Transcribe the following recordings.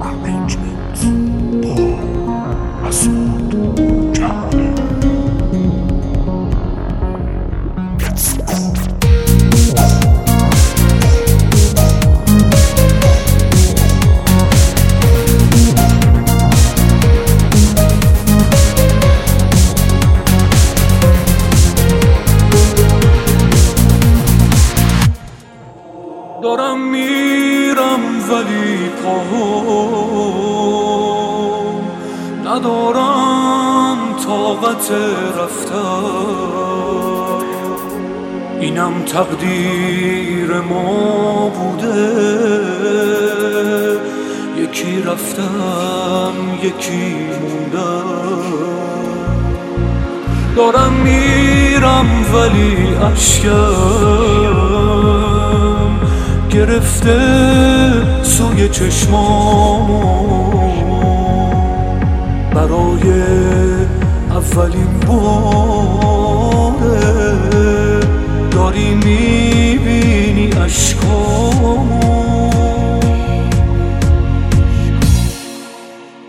Arrangements. por Assunto. دارم میرم ولی پاهم ندارم طاقت رفتن. اینم تقدیر ما بوده. یکی رفتم یکی موندم. دارم میرم ولی اشکم. گرفته سوی چشمامو برای اولین باره داری می‌بینی اشکامو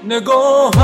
نگاهم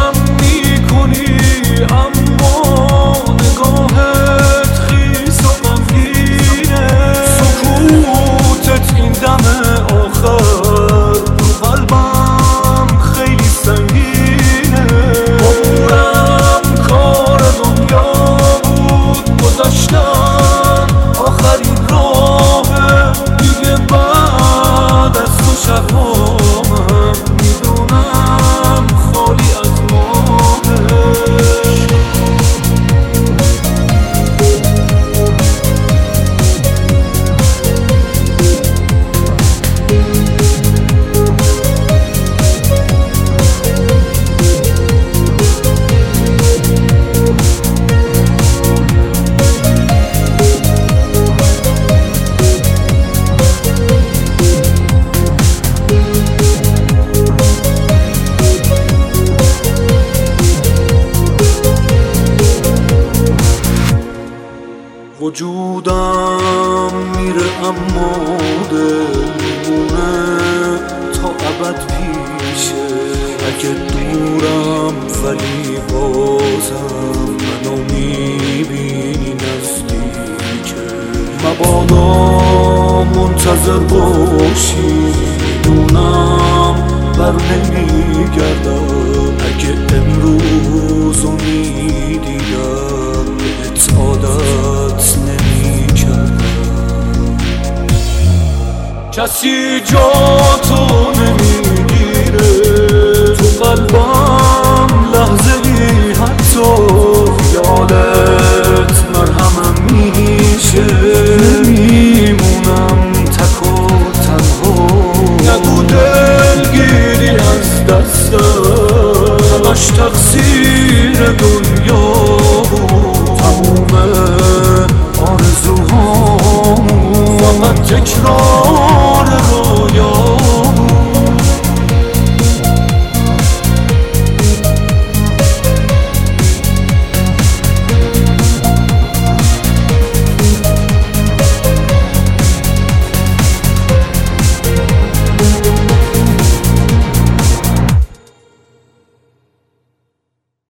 وجودم میره اما دل میمونه تا ابد پیشه. اگه دورم ولی بازم منو می‌بینی نزدیکه مبادا منتظر باشی. می‌دونم بر نمیگردم. اگه امروز کسی جا تو نمیگیره